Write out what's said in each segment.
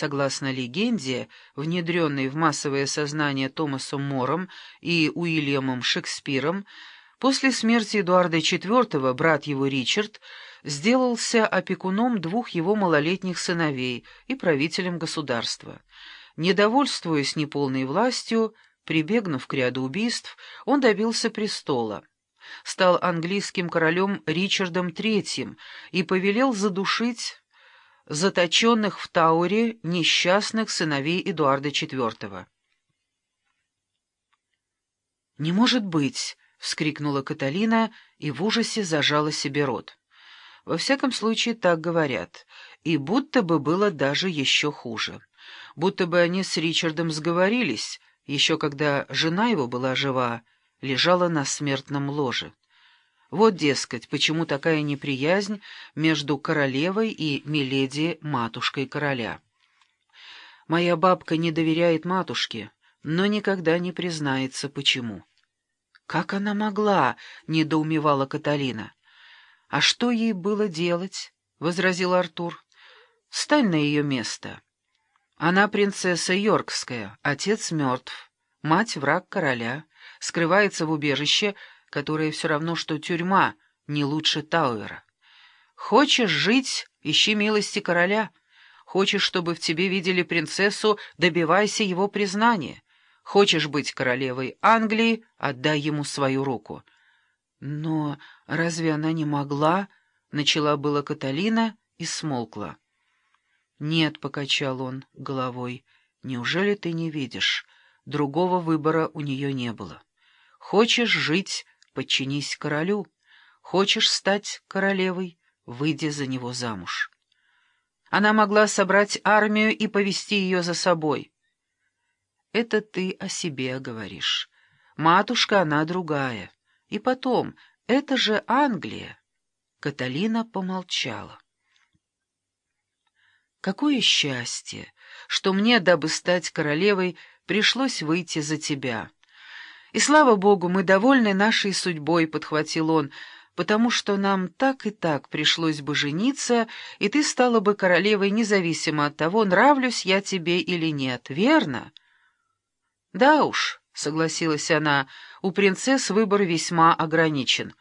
Согласно легенде, внедренной в массовое сознание Томасом Мором и Уильямом Шекспиром, после смерти Эдуарда IV брат его Ричард сделался опекуном двух его малолетних сыновей и правителем государства. Недовольствуясь неполной властью, прибегнув к ряду убийств, он добился престола. Стал английским королем Ричардом III и повелел задушить заточенных в Тауре несчастных сыновей Эдуарда IV. «Не может быть!» — вскрикнула Каталина и в ужасе зажала себе рот. Во всяком случае, так говорят, и будто бы было даже еще хуже. Будто бы они с Ричардом сговорились, еще когда жена его была жива, лежала на смертном ложе. Вот, дескать, почему такая неприязнь между королевой и миледи матушкой короля. Моя бабка не доверяет матушке, но никогда не признается, почему. «Как она могла?» — недоумевала Каталина. «А что ей было делать?» — возразил Артур. «Стань на ее место. Она принцесса Йоркская, отец мертв, мать враг короля, скрывается в убежище, которая все равно, что тюрьма, не лучше Тауэра. Хочешь жить — ищи милости короля. Хочешь, чтобы в тебе видели принцессу — добивайся его признания. Хочешь быть королевой Англии — отдай ему свою руку. Но разве она не могла? — начала была Каталина и смолкла. «Нет», — покачал он головой, — «неужели ты не видишь? Другого выбора у нее не было. Хочешь жить подчинись королю. Хочешь стать королевой, выйди за него замуж. Она могла собрать армию и повести ее за собой. Это ты о себе говоришь. Матушка она другая. И потом, это же Англия. Каталина помолчала. Какое счастье, что мне, дабы стать королевой, пришлось выйти за тебя. «И слава богу, мы довольны нашей судьбой», — подхватил он, «потому что нам так и так пришлось бы жениться, и ты стала бы королевой независимо от того, нравлюсь я тебе или нет, верно?» «Да уж», — согласилась она, — «у принцесс выбор весьма ограничен».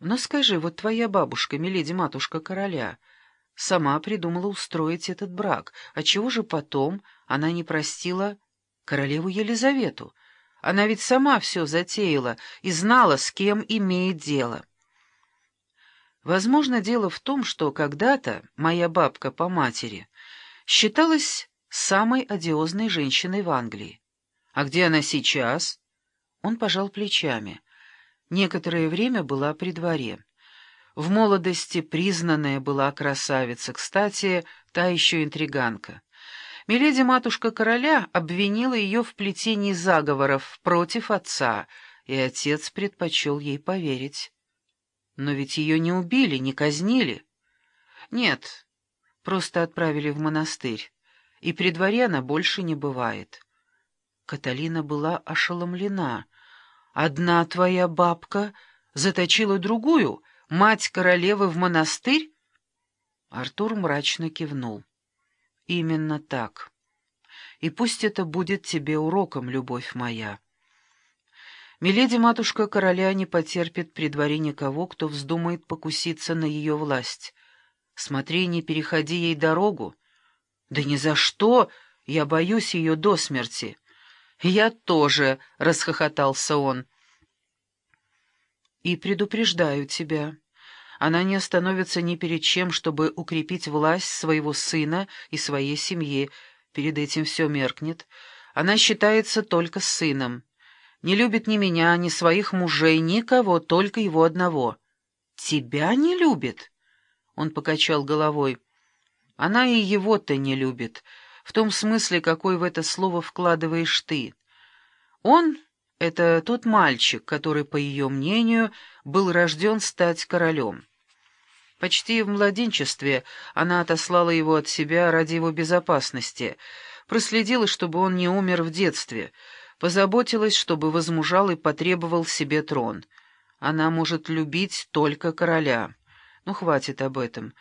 «Но скажи, вот твоя бабушка, миледи-матушка короля...» сама придумала устроить этот брак. А чего же потом она не простила королеву Елизавету? Она ведь сама все затеяла и знала, с кем имеет дело. Возможно, дело в том, что когда-то моя бабка по матери считалась самой одиозной женщиной в Англии. А где она сейчас? Он пожал плечами. Некоторое время была при дворе. В молодости признанная была красавица, кстати, та еще интриганка. Миледи-матушка короля обвинила ее в плетении заговоров против отца, и отец предпочел ей поверить. Но ведь ее не убили, не казнили. Нет, просто отправили в монастырь, и при дворе она больше не бывает. Каталина была ошеломлена. «Одна твоя бабка заточила другую, мать королевы в монастырь?» Артур мрачно кивнул. Именно так. И пусть это будет тебе уроком, любовь моя. Миледи-матушка короля не потерпит при дворе никого, кто вздумает покуситься на ее власть. Смотри, не переходи ей дорогу. Да ни за что, я боюсь ее до смерти. Я тоже, — расхохотался он. И предупреждаю тебя. Она не остановится ни перед чем, чтобы укрепить власть своего сына и своей семьи. Перед этим все меркнет. Она считается только сыном. Не любит ни меня, ни своих мужей, никого, только его одного. «Тебя не любит?» Он покачал головой. «Она и его-то не любит, в том смысле, какой в это слово вкладываешь ты. Он — это тот мальчик, который, по ее мнению, был рожден стать королем. Почти в младенчестве она отослала его от себя ради его безопасности, проследила, чтобы он не умер в детстве, позаботилась, чтобы возмужал и потребовал себе трон. Она может любить только короля. Ну, хватит об этом.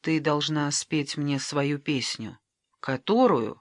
Ты должна спеть мне свою песню. которую